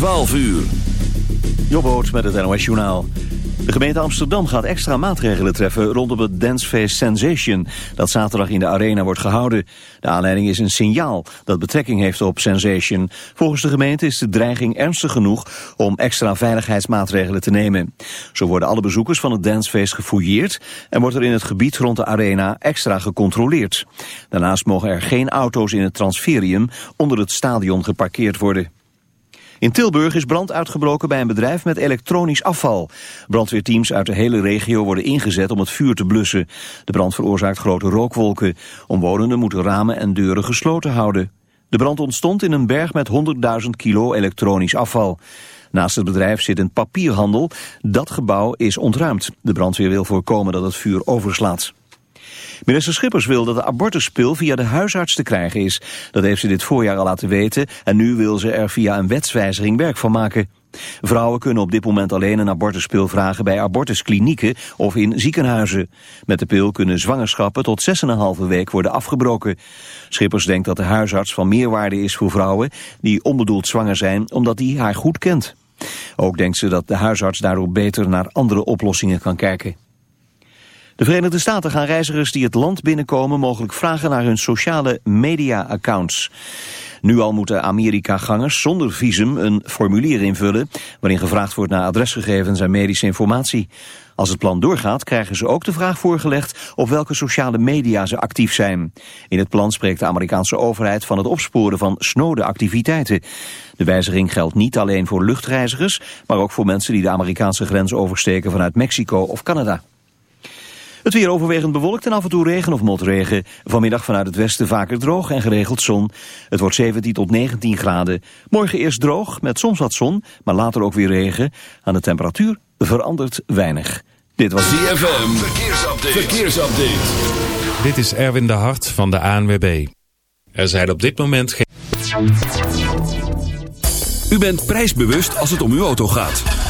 12 uur. Jobboot met het NOS Journaal. De gemeente Amsterdam gaat extra maatregelen treffen rondom het dancefeest Sensation dat zaterdag in de arena wordt gehouden. De aanleiding is een signaal dat betrekking heeft op Sensation. Volgens de gemeente is de dreiging ernstig genoeg om extra veiligheidsmaatregelen te nemen. Zo worden alle bezoekers van het dancefeest gefouilleerd en wordt er in het gebied rond de arena extra gecontroleerd. Daarnaast mogen er geen auto's in het transferium onder het stadion geparkeerd worden. In Tilburg is brand uitgebroken bij een bedrijf met elektronisch afval. Brandweerteams uit de hele regio worden ingezet om het vuur te blussen. De brand veroorzaakt grote rookwolken. Omwonenden moeten ramen en deuren gesloten houden. De brand ontstond in een berg met 100.000 kilo elektronisch afval. Naast het bedrijf zit een papierhandel. Dat gebouw is ontruimd. De brandweer wil voorkomen dat het vuur overslaat. Minister Schippers wil dat de abortuspil via de huisarts te krijgen is. Dat heeft ze dit voorjaar al laten weten en nu wil ze er via een wetswijziging werk van maken. Vrouwen kunnen op dit moment alleen een abortuspil vragen bij abortusklinieken of in ziekenhuizen. Met de pil kunnen zwangerschappen tot 6,5 week worden afgebroken. Schippers denkt dat de huisarts van meerwaarde is voor vrouwen die onbedoeld zwanger zijn omdat hij haar goed kent. Ook denkt ze dat de huisarts daardoor beter naar andere oplossingen kan kijken. De Verenigde Staten gaan reizigers die het land binnenkomen mogelijk vragen naar hun sociale media-accounts. Nu al moeten Amerika-gangers zonder visum een formulier invullen... waarin gevraagd wordt naar adresgegevens en medische informatie. Als het plan doorgaat krijgen ze ook de vraag voorgelegd... op welke sociale media ze actief zijn. In het plan spreekt de Amerikaanse overheid van het opsporen van snode activiteiten. De wijziging geldt niet alleen voor luchtreizigers... maar ook voor mensen die de Amerikaanse grens oversteken vanuit Mexico of Canada. Het weer overwegend bewolkt en af en toe regen of motregen. Vanmiddag vanuit het westen vaker droog en geregeld zon. Het wordt 17 tot 19 graden. Morgen eerst droog met soms wat zon, maar later ook weer regen. Aan de temperatuur verandert weinig. Dit was DFM. Verkeersupdate. Verkeersupdate. Dit is Erwin de Hart van de ANWB. Er zijn op dit moment geen... U bent prijsbewust als het om uw auto gaat.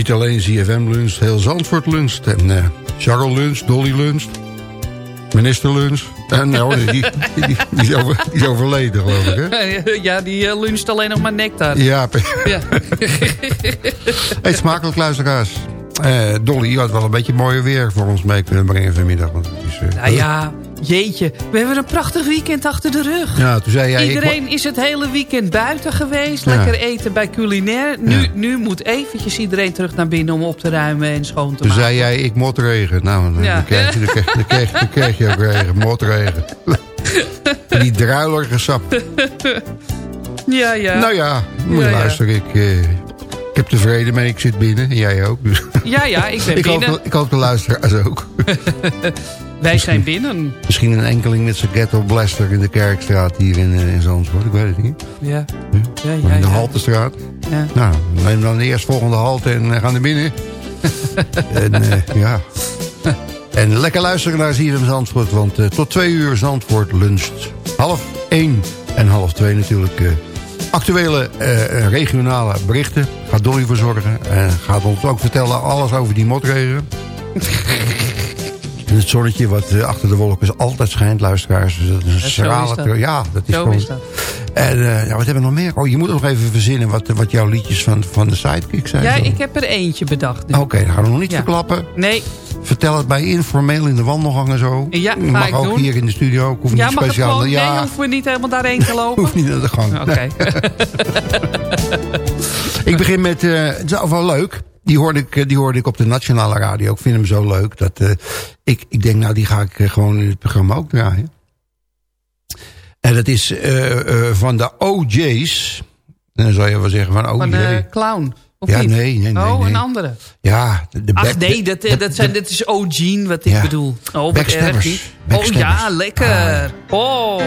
Niet alleen ZFM luncht, heel Zandvoort luncht. En eh Charles luncht, Dolly luncht. Minister luncht. En nou, die, die, die, die is over, die is overleden, geloof ik, hè? Ja, die eh, luncht alleen nog maar nectar. Ja, Ja. Eet smakelijk, luisteraars. Eh, Dolly, je had wel een beetje mooier weer voor ons mee kunnen brengen vanmiddag. Want het is, eh, Nou ja, jeetje. We hebben een prachtig weekend achter de rug. Ja, toen zei jij... ik Iedereen is het hele weekend buiten geweest. Ja. Lekker eten bij culinair. Nu, Ja. nu moet eventjes iedereen terug naar binnen om op te ruimen en schoon te Toen maken. zei jij, ik motregen. Nou, dan, Ja. krijg je, dan, krijg, dan, krijg, dan krijg je ook regen, motregen. Die druilerige sap. Ja, ja. Nou ja, luisteren. Ik, eh, ik heb tevreden mee. Ik zit binnen. En jij ook. Dus. Ja, ja, ik ben ik, hoop, binnen. dat- ik hoop de luisteraars ook. Wij zijn binnen. Misschien een enkeling met zijn ghetto blaster in de Kerkstraat hier in, eh, in Zandvoort. Ik weet het niet. Ja. Hm? Ja, in ja, de ja. Haltestraat. Ja. Nou, neem dan de eerstvolgende halte en eh, gaan naar binnen. en eh, ja. En lekker luisteren naar ZFM Zandvoort. Want tot twee uur Zandvoort luncht. Half één en half twee natuurlijk. actuele regionale berichten. Gaat Dolly voor zorgen. En gaat ons ook vertellen alles over die motregen. En het zonnetje wat eh, achter de wolken altijd schijnt, luisteraars. Dus dat is een dat. kleur. Ja, dat is Zo gewoon... is dat. En eh, ja, wat hebben we nog meer? Oh, je moet nog even verzinnen wat, wat jouw liedjes van, van de sidekick zijn. Ja, ik heb er eentje bedacht nu. Oké, dan gaan we nog niet Ja. verklappen. Nee, Vertel het bij informeel in de wandelgang en zo. Ja, ga mag ik ook doen. hier in de studio. Ik hoef ja, niet mag het speciaal. gewoon? ja, Nee, hoeven we niet helemaal daarheen te lopen? hoeft niet naar de gang. Oké. Ik begin met, eh, het is wel leuk. Die hoorde, ik, eh, die hoorde ik op de nationale radio. Ik vind hem zo leuk. Dat, eh, ik, ik denk, nou, die ga ik eh, gewoon in het programma ook draaien. En dat is van de OJ's. Dan zou je wel zeggen van, oh Van de clown. Of Ja, niet? nee, nee, nee, Oh, nee. een andere. Ja, de, de Ach back- nee, dat, de- dat, zijn, dat is O'Gene wat ik Ja. bedoel. Oh, Backstabbers. Oh Backstabbers. ja, lekker. Oh.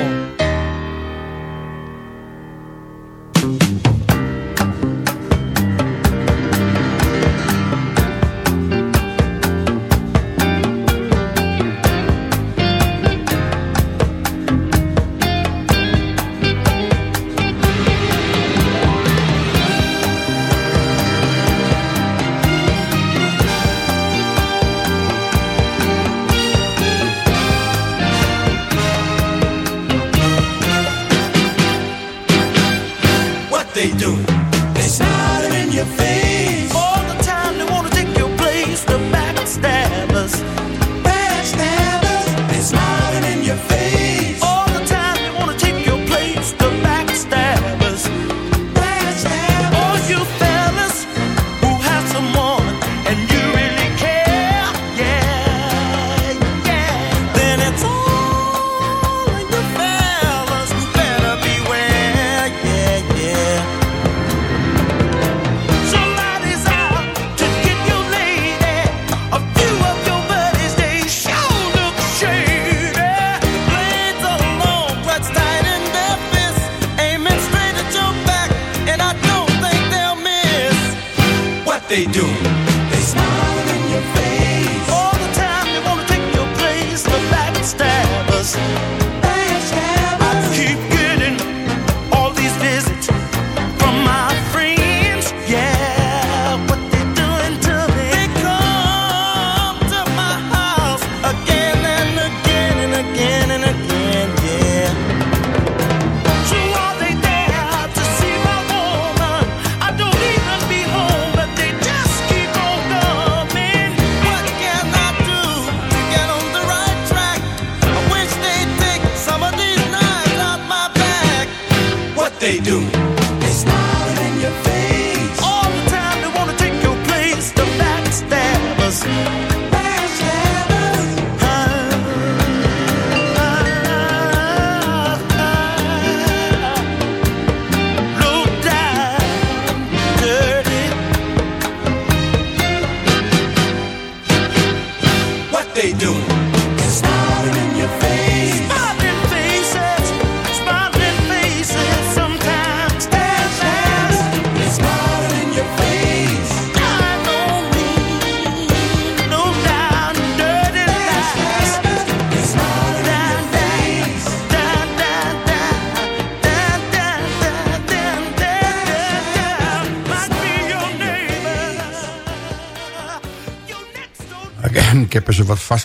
They do?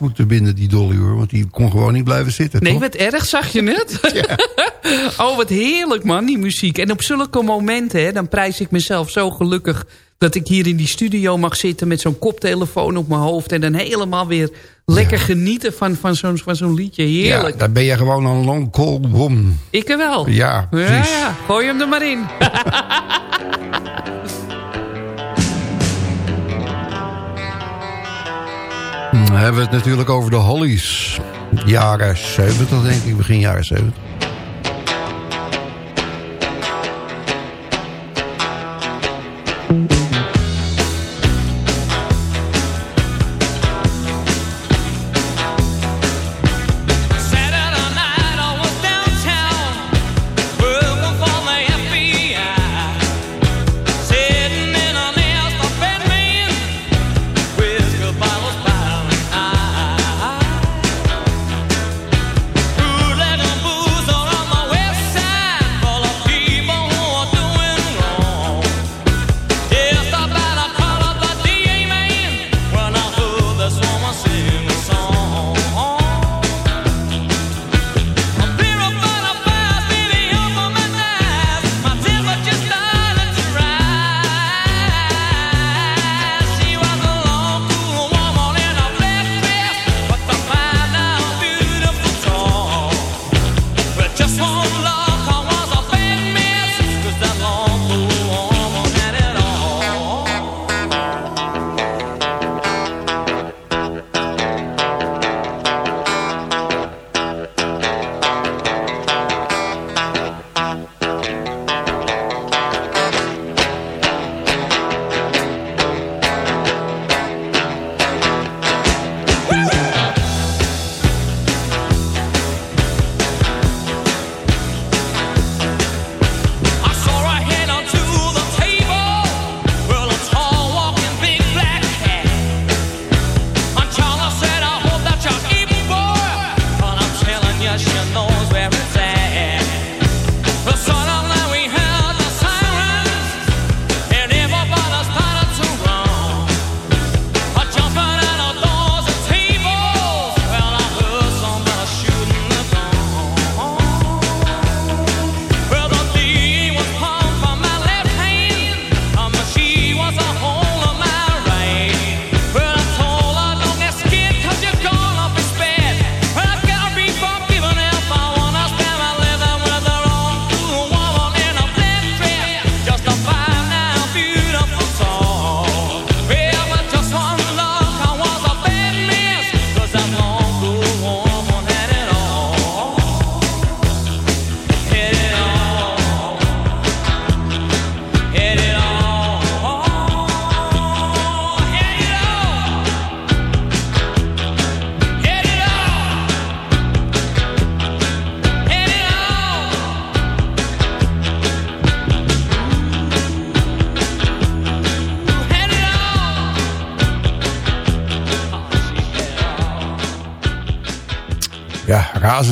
Moeten binden, die Dolly hoor. Want die kon gewoon niet blijven zitten. Nee, toch? wat erg, zag je het? oh, wat heerlijk man, die muziek. En op zulke momenten, hè, dan prijs ik mezelf zo gelukkig... dat ik hier in die studio mag zitten met zo'n koptelefoon op mijn hoofd... en dan helemaal weer lekker genieten van, van zo'n van zo'n liedje. Heerlijk. Ja, dan ben je gewoon een long bom. Ik er wel. Ja, ja, precies. ja, gooi hem er maar in. hebben we het natuurlijk over de Hollies. Jaren 70 denk ik, begin jaren 70.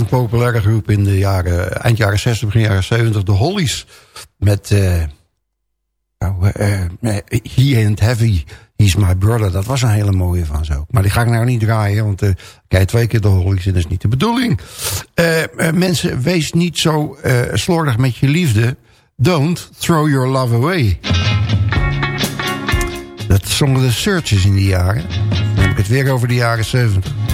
Populaire groep in de jaren, eind jaren 60, begin jaren 70. De Hollies. Met eh, eh, He Ain't Heavy, He's My Brother. Dat was een hele mooie van zo. Maar die ga ik nou niet draaien, want kijk twee keer de Hollies en dat is niet de bedoeling. Mensen, wees niet zo slordig met je liefde. Don't throw your love away. Dat zongen de Searches in die jaren. Dan heb ik het weer over de jaren 70.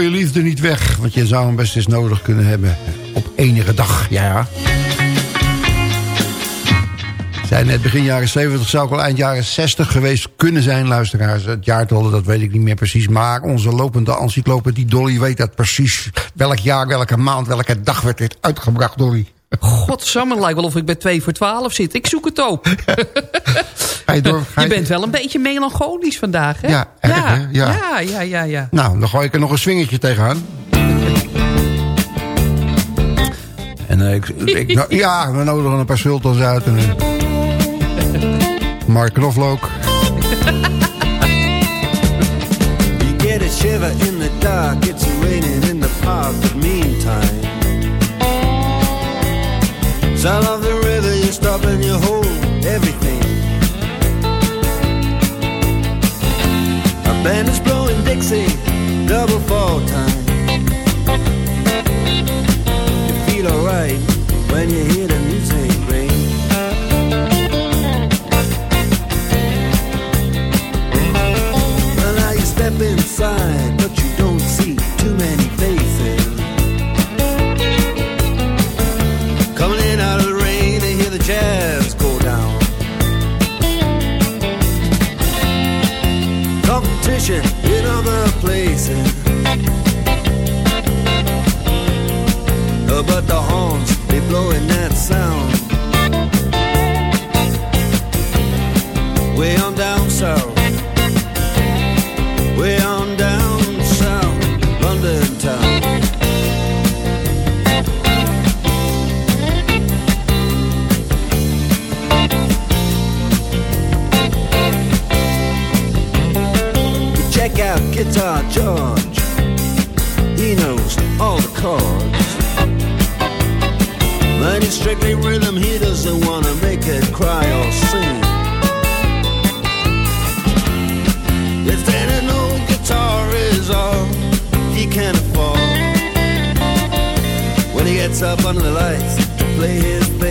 Gooi je liefde niet weg, want je zou hem best eens nodig kunnen hebben. Op enige dag, ja ja. Zijn net begin jaren 70, zou ook al eind jaren 60 geweest kunnen zijn, luisteraars. Het jaartal, dat weet ik niet meer precies. Maar onze lopende encyclopedie Dolly weet dat precies. Welk jaar, welke maand, welke dag werd dit uitgebracht, Dolly? Godsamme, lijkt wel of ik bij 2 voor 12 zit. Ik zoek het ook. Ga je, door, ga Je bent wel een beetje melancholisch vandaag, hè? Ja, erg, ja, hè? Ja. ja, ja, ja, ja. Nou, dan gooi ik er nog een swingertje tegenaan. En eh, ik, ik, nou, ja, we nodigen een paar sultans uit. En, eh, Mark Knoflook. You get a shiver in the dark, it's raining in the park, but meantime. Sound of the river, you stop and you hold everything. Band is blowing Dixie, double fall time. You feel alright when you hear the music ring. Well, now you step inside, but you don't see too many Uh, But the horns, blowing that sound. Way on down south. Way on George. He knows all the chords. But it's strictly rhythm, he doesn't wanna make it cry or sing. If then an old guitar is all he can afford When he gets up under the lights to play his thing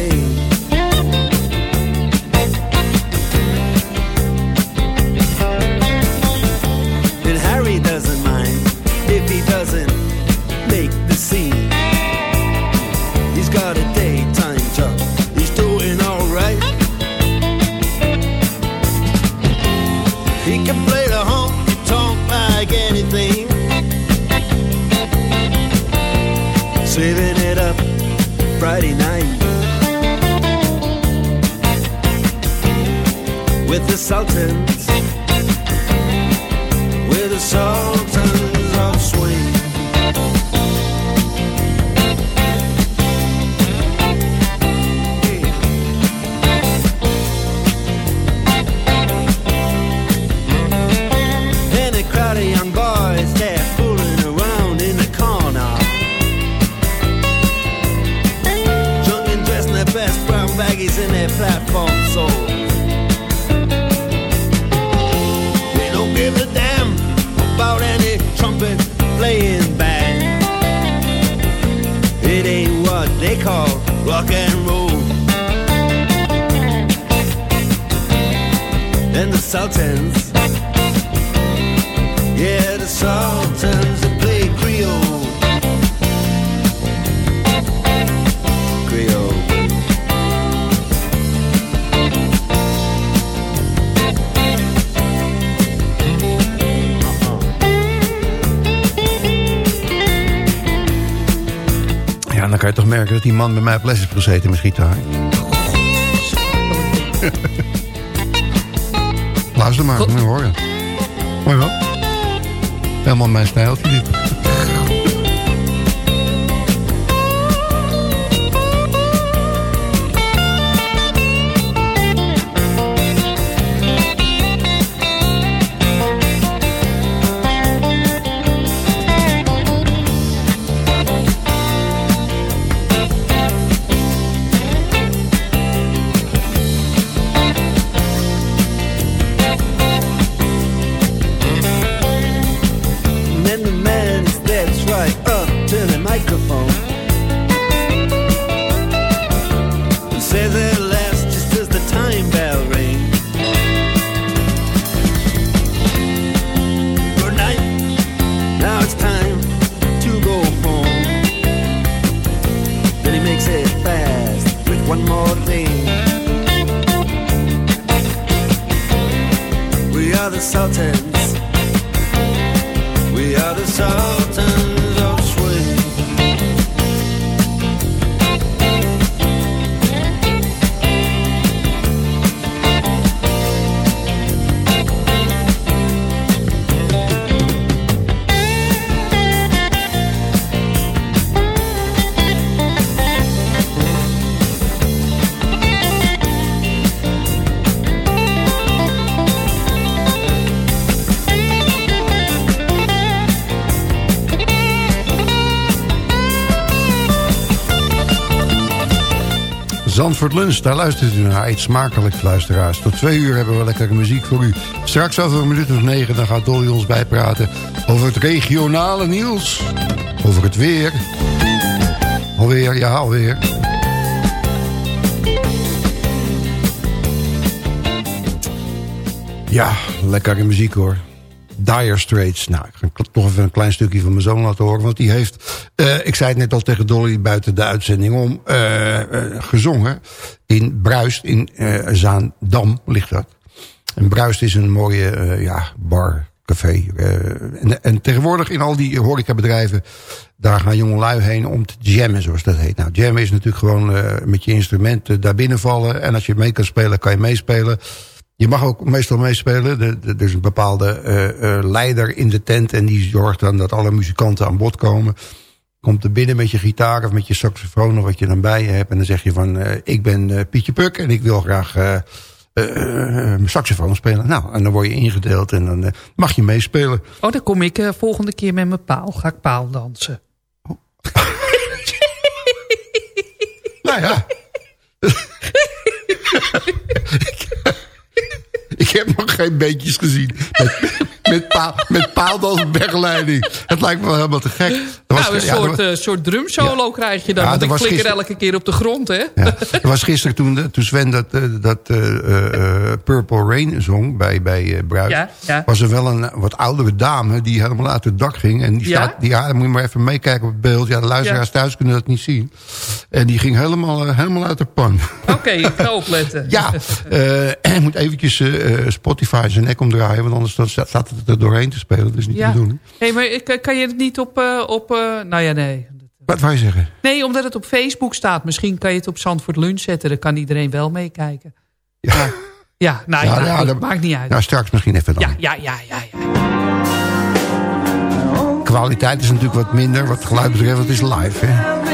Sultans, yeah, the Sultans that play Creole. Creole. Ja, dan kan je toch merken dat die man bij mij op les heeft gezeten met gitaar. Luister maar, moet je horen. Mooi wel. Helemaal mijn stijltje dit. Zandvoort Lunch, daar luistert u naar. Eet smakelijk, luisteraars. Tot twee uur hebben we lekkere muziek voor u. Straks over een minuut of negen, dan gaat Dolly ons bijpraten... over het regionale nieuws. Over het weer. Alweer, ja, alweer. Ja, lekkere muziek hoor. Dire Straits. Nou, ik ga toch even een klein stukje van mijn zoon laten horen. Want die heeft, eh, ik zei het net al tegen Dolly buiten de uitzending om... eh, eh, gezongen in Bruist, in Zaandam ligt dat. En Bruist is een mooie ja, bar, café. en, en tegenwoordig in al die horecabedrijven... daar gaan jongelui heen om te jammen, zoals dat heet. Nou, jammen is natuurlijk gewoon met je instrumenten daar binnenvallen. En als je mee kan spelen, kan je meespelen... Je mag ook meestal meespelen. Er is een bepaalde leider in de tent... en die zorgt dan dat alle muzikanten aan bod komen. Komt er binnen met je gitaar of met je saxofoon... of wat je dan bij je hebt. En dan zeg je van... eh, ik ben eh, Pietje Puk en ik wil graag eh, eh, saxofoon spelen. Nou, en dan word je ingedeeld en dan mag je meespelen. Oh, dan kom ik volgende keer met mijn paal. Ga ik paal dansen. Nou ja. Ik heb nog geen beetjes gezien. Met, met, paal, met paaldans-begeleiding. Het lijkt me wel helemaal te gek. Was- nou, een ja, soort, was- eh, soort drumsolo krijg je dan. Ja, want ik flikker gister- elke keer op de grond, hè? Ja. Er was gisteren toen, toen Sven dat, eh, dat eh, Purple Rain zong bij, bij. Was er wel een wat oudere dame die helemaal uit het dak ging. En die staat, die, ja, moet je maar even meekijken op het beeld. Ja, de luisteraars thuis kunnen dat niet zien. En die ging helemaal, helemaal uit de pan. Oké, ik ga opletten. Ja, en moet eventjes Spotify zijn nek omdraaien. Want anders staat het er doorheen te spelen. Dat is niet Ja. te doen. Hey, maar ik- kan je het niet op... eh, op eh, nou ja, nee. Wat wou je zeggen? Nee, omdat het op Facebook staat. Misschien kan je het op Zandvoort Lunch zetten. Dan kan iedereen wel meekijken. Ja, Ja, nou Ja, goed, dat- maakt niet uit. nou straks misschien even dan. Ja, ja, ja, ja, ja. Kwaliteit is natuurlijk wat minder, wat geluid betreft, het is live. Hè?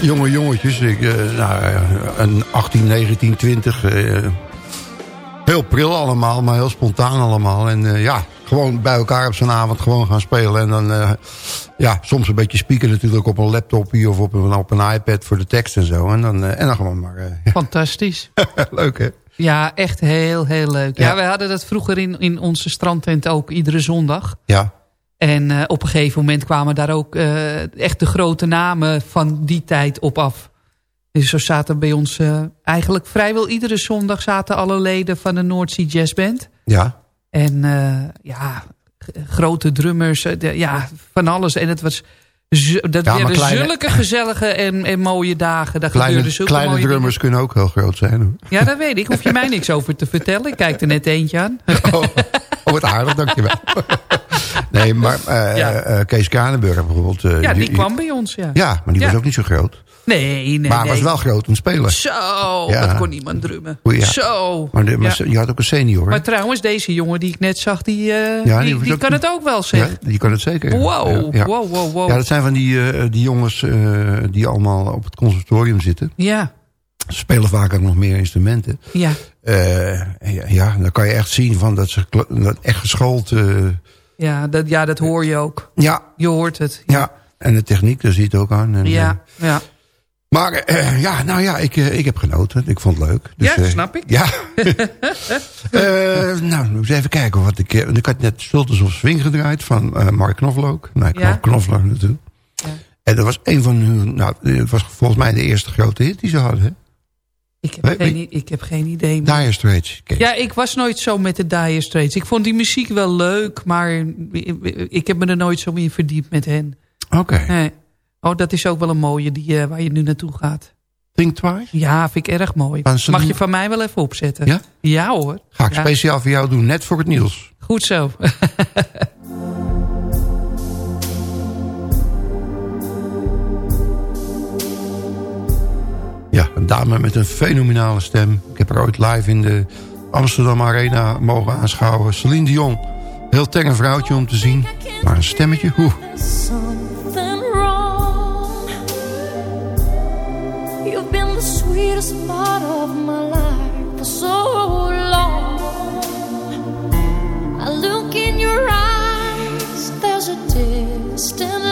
Jonge jongetjes. Ik, eh, nou, eh, een 18, 19, 20. eh, heel pril allemaal, maar heel spontaan allemaal. En eh, ja, gewoon bij elkaar op zo'n avond gewoon gaan spelen. En dan, ja, soms een beetje spieken natuurlijk op een laptopje of op een, op een iPad voor de tekst en zo. En dan, en dan gewoon maar... Fantastisch. leuk, hè? Ja, echt heel, heel leuk. Ja, Ja. wij hadden dat vroeger in, in onze strandtent ook iedere zondag. Ja, En eh, op een gegeven moment kwamen daar ook eh, echt de grote namen van die tijd op af. Dus zo zaten bij ons eh, eigenlijk vrijwel iedere zondag zaten alle leden van de Noordzee Jazz Band. ja. En ja, grote drummers, de- ja, van alles. En het was dat Ja, kleine- zulke gezellige en, en mooie dagen. Daar Kleine, zulke kleine mooie drummers kunnen ook heel groot zijn. hoor. Ja, dat weet ik. Hoef je mij niks over te vertellen. Ik kijk er net eentje aan. Oh, oh wat aardig, dankjewel. nee, maar eh, Ja. eh, Kees Kranenburg bijvoorbeeld. eh, Ja, die kwam bij ons, ja. Ja, maar die Ja. was ook niet zo groot. Nee, nee, maar hij nee. was wel groot een speler. Zo, Ja. dat kon niemand drummen. Zo. Maar, de, maar Ja. je had ook een senior. hè? Maar trouwens, deze jongen die ik net zag, die, die kan het ook wel ja, zeggen. die kan het zeker. Wow, wow, wow, wow. Ja, dat zijn van die, die jongens die allemaal op het conservatorium zitten. Ja, Ze spelen vaak ook nog meer instrumenten. ja. Ja, ja, dan kan je echt zien van dat ze dat echt geschoold... Ja, dat, ja, dat hoor je ook. ja, Je hoort het. ja, en de techniek, daar zie je het ook aan. En, eh, Ja, ja. maar eh, ja, nou ja, ik, eh, ik heb genoten. Ik vond het leuk. Dus, Ja, snap ik. Ja. Eh, nou, eens even kijken wat ik... ik had net Sultans of Swing gedraaid van Mark Knoflook. Nou, Ja. Knof, Knoflook natuurlijk. Ja. En dat was een van hun... Nou, het was volgens mij de eerste grote hit die ze hadden. Ik heb, geen, ik heb geen idee. Dire Straits. Ja, ik was nooit zo met de Dire Straits. Ik vond die muziek wel leuk, maar ik heb me er nooit zo in verdiept met hen. Oké. Nee. Oh, dat is ook wel een mooie die, eh, waar je nu naartoe gaat. Think Twice? Ja, vind ik erg mooi. Mag je van mij wel even opzetten? Ja? Ja hoor. Ga ik Ja. speciaal voor jou doen, net voor het nieuws. Goed zo. Ja, een dame met een fenomenale stem. Ik heb haar ooit live in de Amsterdam Arena mogen aanschouwen. Celine Dion. Heel tenger vrouwtje om te zien. Maar een stemmetje, hoe. You've been the sweetest part of my life for so long. I look in your eyes, there's a distant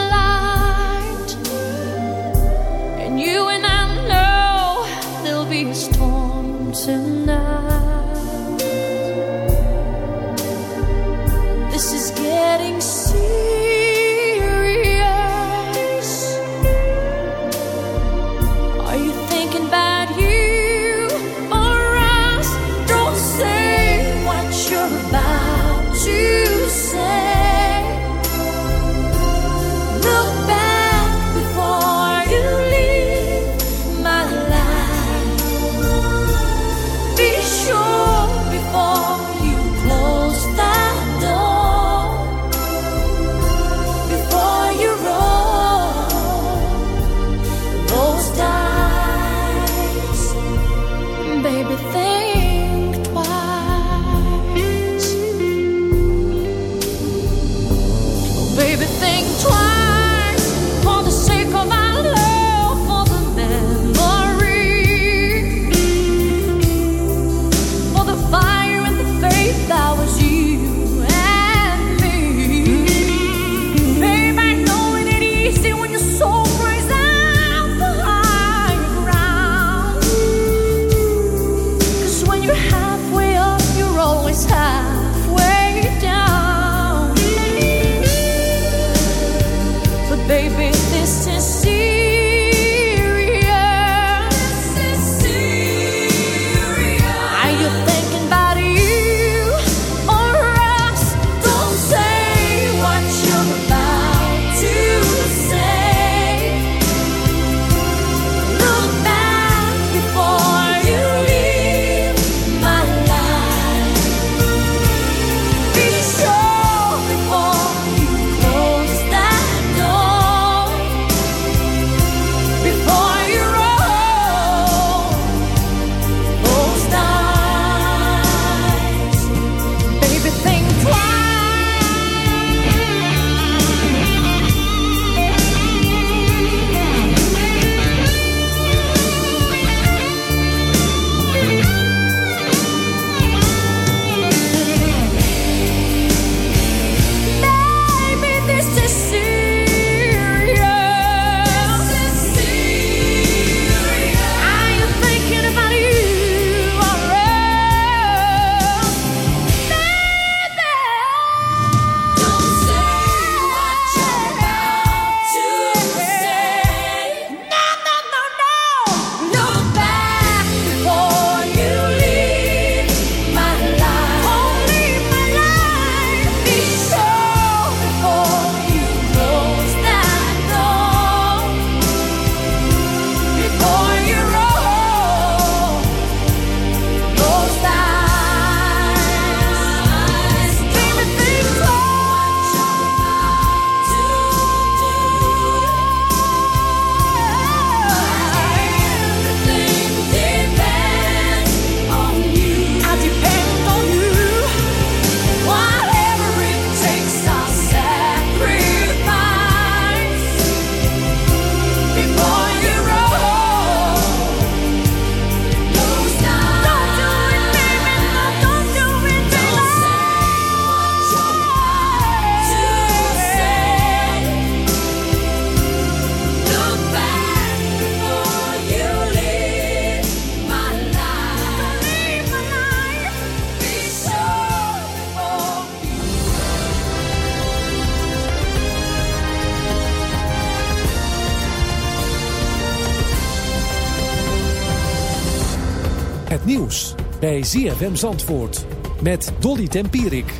bij ZFM Zandvoort met Dolly Tempierik.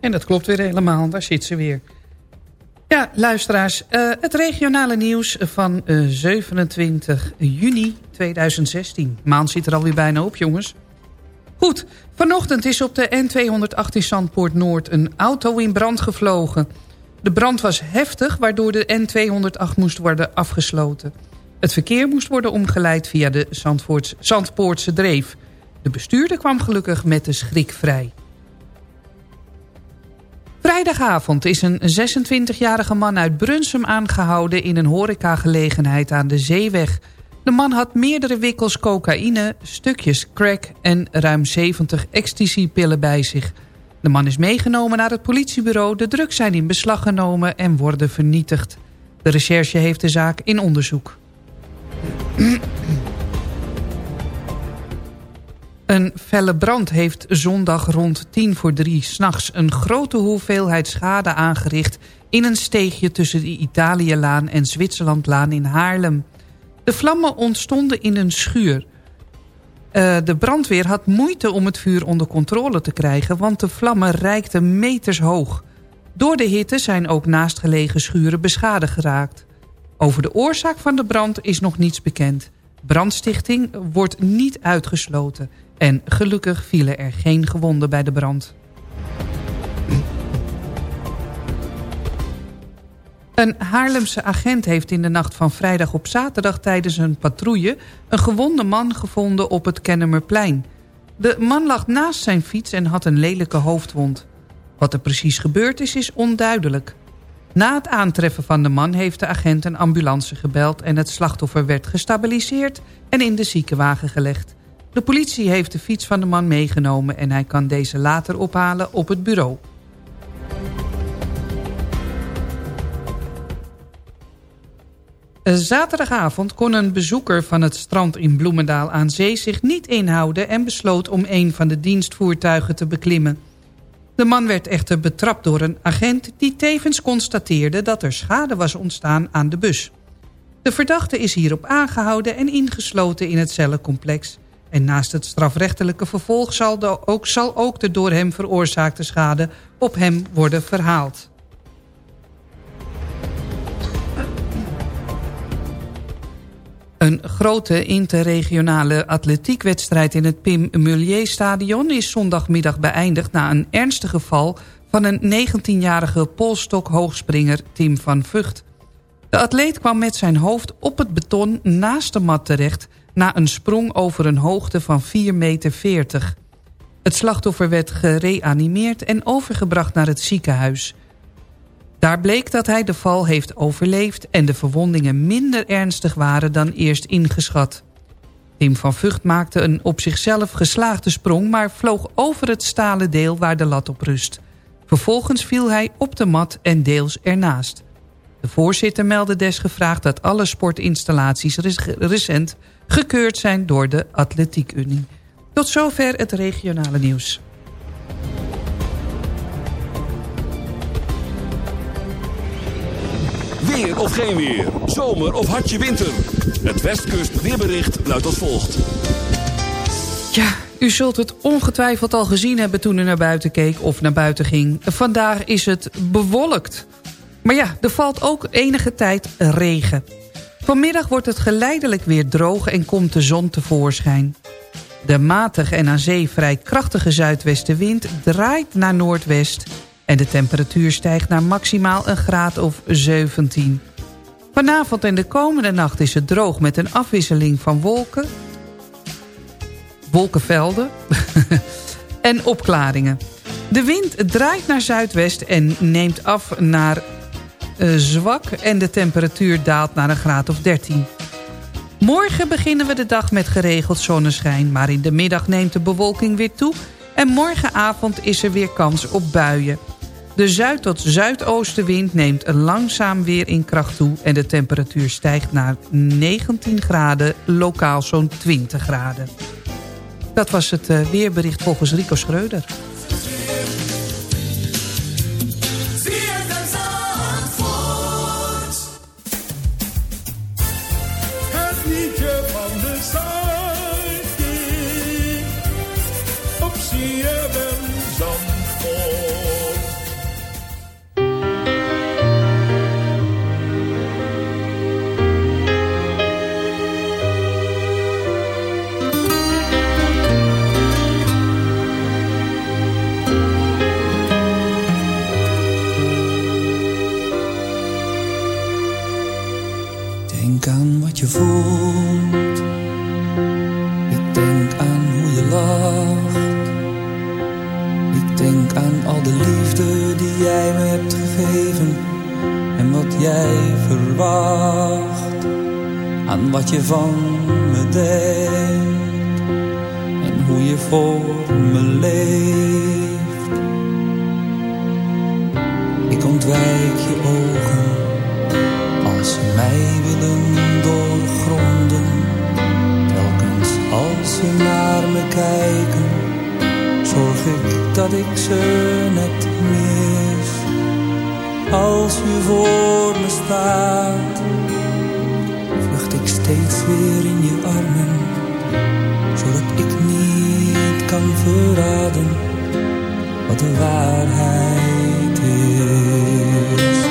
En dat klopt weer helemaal, daar zit ze weer. Ja, luisteraars, uh, het regionale nieuws van uh, 27 juni 2016. Maan zit er alweer bijna op, jongens. Goed, vanochtend is op de N218 Zandpoort Noord een auto in brand gevlogen. De brand was heftig, waardoor de N208 moest worden afgesloten. Het verkeer moest worden omgeleid via de Zandpoortse Dreef. De bestuurder kwam gelukkig met de schrik vrij. Vrijdagavond is een 26-jarige man uit Brunsum aangehouden... in een horecagelegenheid aan de Zeeweg. De man had meerdere wikkels cocaïne, stukjes crack... en ruim 70 ecstasy-pillen bij zich. De man is meegenomen naar het politiebureau. De drugs zijn in beslag genomen en worden vernietigd. De recherche heeft de zaak in onderzoek. Een felle brand heeft zondag rond tien voor drie s'nachts... een grote hoeveelheid schade aangericht... in een steegje tussen de Italiëlaan en Zwitserlandlaan in Haarlem. De vlammen ontstonden in een schuur. Uh, de brandweer had moeite om het vuur onder controle te krijgen... want de vlammen reikten meters hoog. Door de hitte zijn ook naastgelegen schuren beschadigd geraakt. Over de oorzaak van de brand is nog niets bekend. Brandstichting wordt niet uitgesloten... En gelukkig vielen er geen gewonden bij de brand. Een Haarlemse agent heeft in de nacht van vrijdag op zaterdag tijdens een patrouille... een gewonde man gevonden op het Kennemerplein. De man lag naast zijn fiets en had een lelijke hoofdwond. Wat er precies gebeurd is, is onduidelijk. Na het aantreffen van de man heeft de agent een ambulance gebeld... en het slachtoffer werd gestabiliseerd en in de ziekenwagen gelegd. De politie heeft de fiets van de man meegenomen... en hij kan deze later ophalen op het bureau. Zaterdagavond kon een bezoeker van het strand in Bloemendaal aan zee zich niet inhouden... en besloot om een van de dienstvoertuigen te beklimmen. De man werd echter betrapt door een agent die tevens constateerde... dat er schade was ontstaan aan de bus. De verdachte is hierop aangehouden en ingesloten in het cellencomplex... En naast het strafrechtelijke vervolg zal, ook, zal ook de door hem veroorzaakte schade op hem worden verhaald. Een grote interregionale atletiekwedstrijd in het Pim Mulier stadion is zondagmiddag beëindigd na een ernstig geval van een 19-jarige polstok-hoogspringer Tim van Vught. De atleet kwam met zijn hoofd op het beton naast de mat terecht na een sprong over een hoogte van 4,40 meter. Het slachtoffer werd gereanimeerd en overgebracht naar het ziekenhuis. Daar bleek dat hij de val heeft overleefd... en de verwondingen minder ernstig waren dan eerst ingeschat. Tim van Vught maakte een op zichzelf geslaagde sprong... maar vloog over het stalen deel waar de lat op rust. Vervolgens viel hij op de mat en deels ernaast. De voorzitter meldde desgevraagd dat alle sportinstallaties recent gekeurd zijn door de Atletiek Unie. Tot zover het regionale nieuws. Weer of geen weer, zomer of hartje winter. Het Westkust weerbericht luidt als volgt. Ja, u zult het ongetwijfeld al gezien hebben toen u naar buiten keek of naar buiten ging. Vandaag is het bewolkt. Maar ja, er valt ook enige tijd regen. Vanmiddag wordt het geleidelijk weer droog en komt de zon tevoorschijn. De matige en aan zee vrij krachtige zuidwestenwind draait naar noordwest... en de temperatuur stijgt naar maximaal een graad of 17. Vanavond en de komende nacht is het droog met een afwisseling van wolken... wolkenvelden en opklaringen. De wind draait naar zuidwest en neemt af naar zwak en de temperatuur daalt naar een graad of 13. Morgen beginnen we de dag met geregeld zonneschijn... maar in de middag neemt de bewolking weer toe... en morgenavond is er weer kans op buien. De zuid- tot zuidoostenwind neemt langzaam weer in kracht toe... en de temperatuur stijgt naar 19 graden, lokaal zo'n 20 graden. Dat was het uh, weerbericht volgens Rico Schreuder. Ik denk aan hoe je lacht. Ik denk aan al de liefde die jij me hebt gegeven. En wat jij verwacht. Aan wat je van me denkt. En hoe je voor me leeft. Ik ontwijk je ogen als ze mij willen ik dat ik ze net mis. Als je voor me staat, vlucht ik steeds weer in je armen, zodat ik niet kan verraden wat de waarheid is.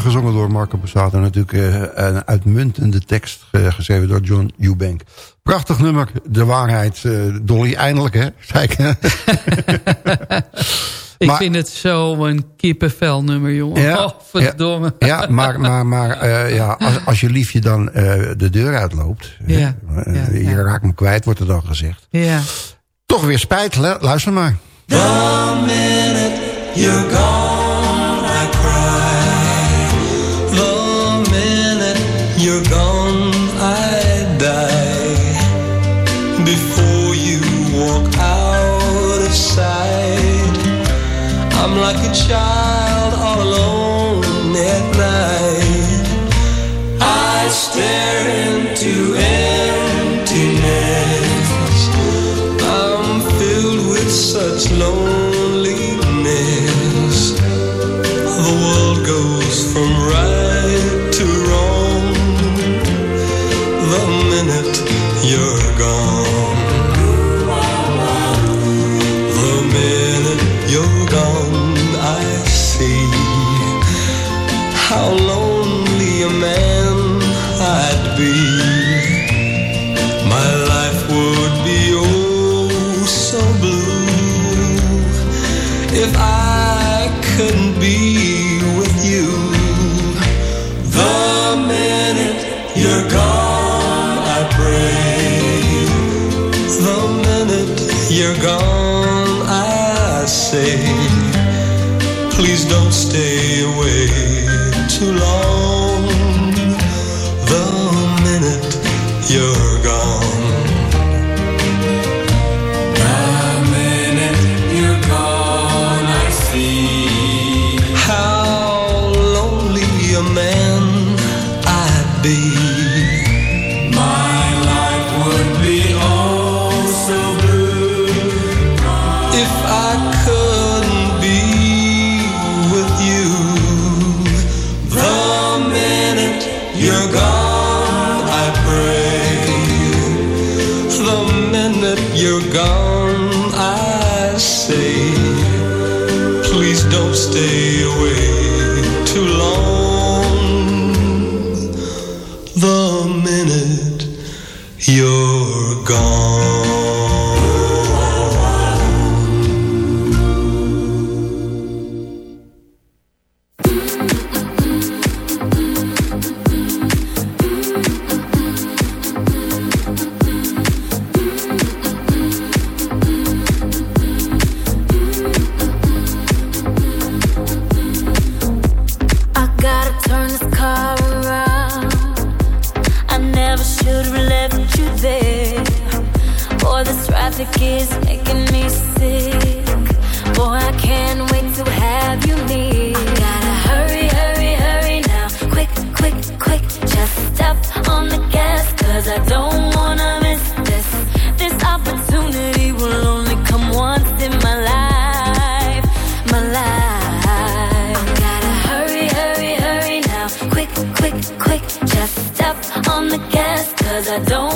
Gezongen door Marco Bussato. Natuurlijk eh, een uitmuntende tekst geschreven door John Eubank. Prachtig nummer, de waarheid. Eh, Dolly, eindelijk hè, ik. Vind het zo'n kippenvel nummer, jongen. Ja, oh, verdomme. Ja, maar, maar, maar uh, ja, als, als je liefje dan de deur uitloopt... Ja, je raakt me kwijt, wordt er dan gezegd. Ja. Toch weer spijt, luister maar. The minute you're gone like a child. be I don't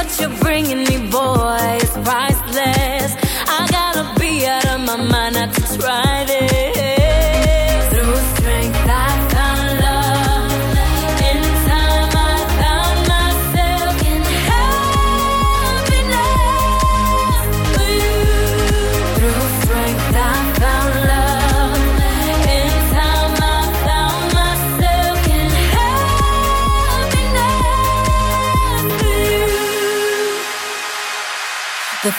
what you're bringing me, boy, it's priceless.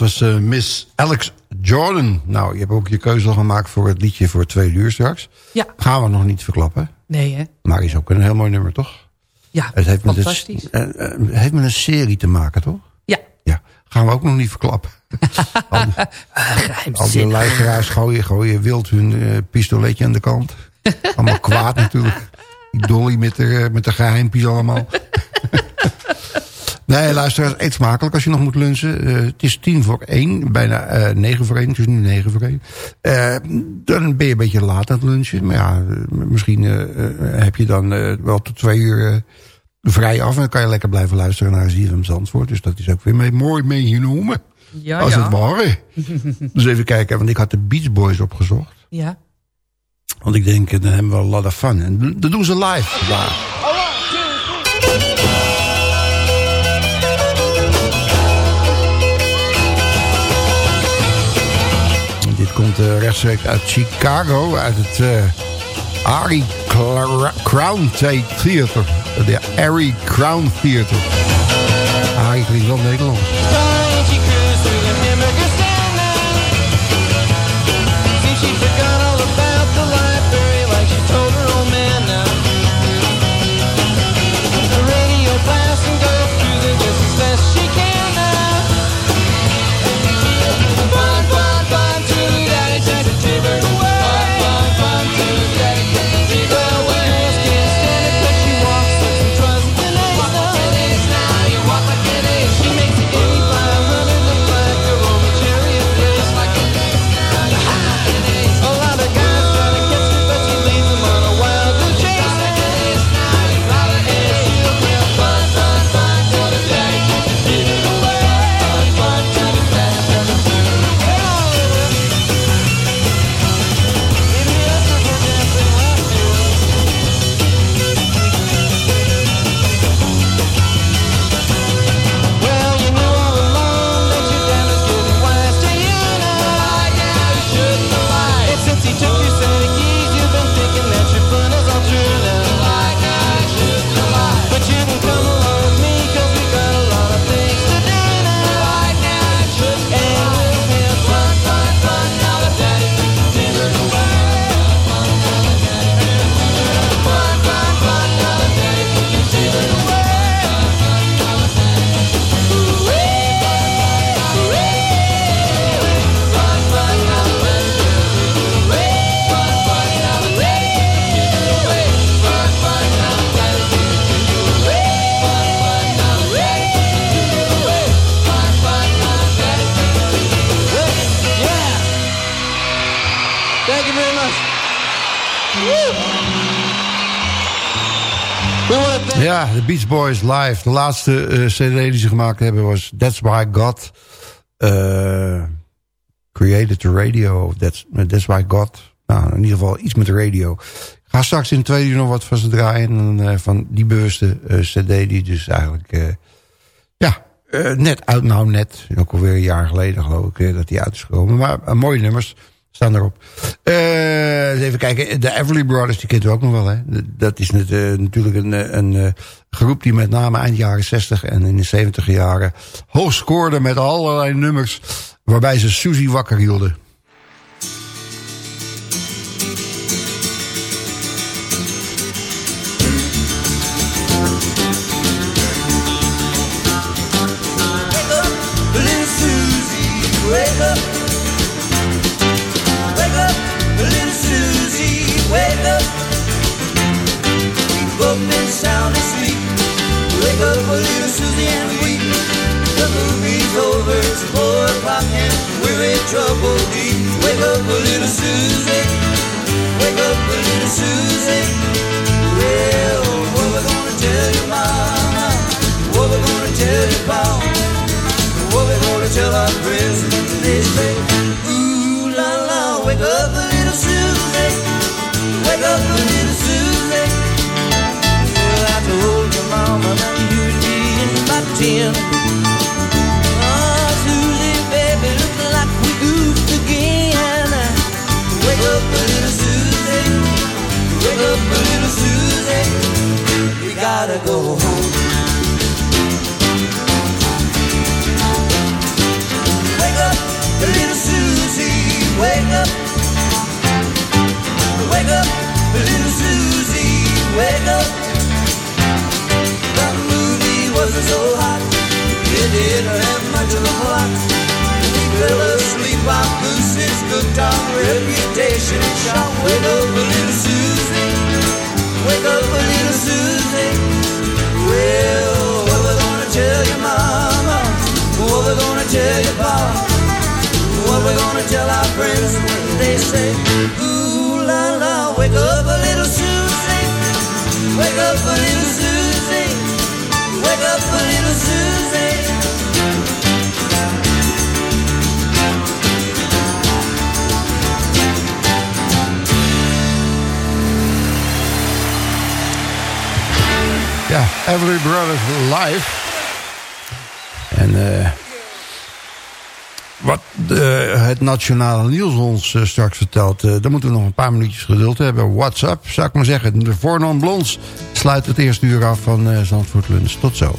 Dat was eh, Miss Alex Jordan. Nou, je hebt ook je keuze al gemaakt voor het liedje voor twee uur straks. Ja. Gaan we nog niet verklappen. Nee, hè? Maar is ook een heel mooi nummer, toch? Ja, Het heeft fantastisch. het, eh, eh, het heeft met een serie te maken, toch? Ja. Ja, gaan we ook nog niet verklappen. al al die luisteraars gooien, gooien wild hun eh, pistoletje aan de kant. Allemaal kwaad natuurlijk. Die Dolly met de, met de geheimpies allemaal. nee, luisteraars, eet smakelijk als je nog moet lunchen. Eh, het is tien voor één, bijna eh, negen voor één. Het is nu negen voor één. Eh, dan ben je een beetje laat aan het lunchen. Maar ja, misschien heb je dan wel tot twee uur... vrij af en dan kan je lekker blijven luisteren naar ZFM Zandvoort. Dus dat is ook weer mee, mooi meegenomen. Ja, als ja. het ware. dus even kijken, want ik had de Beach Boys opgezocht. Ja. Want ik denk, dan hebben we a lot of fun. En dat doen ze live vandaag. Komt eh, rechtstreeks uit Chicago, uit het eh Ari Crown Theater. De Ari Crown Theater. Ari wel Nederlands. Boys live. De laatste eh, cd die ze gemaakt hebben was That's Why God. eh, created the radio. That's, that's why God... Nou, in ieder geval iets met de radio. Ik ga straks in het tweede uur nog wat van ze draaien. En, van die bewuste cd die dus eigenlijk... ja, net uit, nou net, ook alweer een jaar geleden geloof ik, dat die uit is gekomen. Maar mooie nummers staan erop. eens even kijken, de Everly Brothers, die kent u ook nog wel. Hè? Dat is net, natuurlijk een, een groep die met name eind jaren 60 en in de 70 jaren hoog scoorde met allerlei nummers waarbij ze Susie wakker hielden. It's four o'clock, and we're in trouble deep. Wake up, little Susie, wake up, little Susie. Well, what we gonna tell your mama? What we gonna tell your papa? What we gonna tell our friends? They say, ooh la la, wake up, little Susie. Wake up, little Susie. Well, I told your mama that you'd be in by ten. We gotta go home. Wake up, little Susie, wake up. Wake up, little Susie, wake up. That movie wasn't so hot, it didn't have much of a plot. Fell asleep reputation shot. Wake up, little Susie, wake up, little Susie. Well, what we gonna tell your mama? What we gonna tell your papa? What we gonna tell our friends when they say, Ooh la la, wake up a little Susie, wake up a little Susie, wake up a little Ja, Everly Brothers Live. En eh wat de, het Nationale Nieuws ons eh, straks vertelt... eh dan moeten we nog een paar minuutjes geduld hebben. WhatsApp, zou ik maar zeggen. De Voornon Blons sluit het eerste uur af van eh Zandvoort Lunch. Tot zo.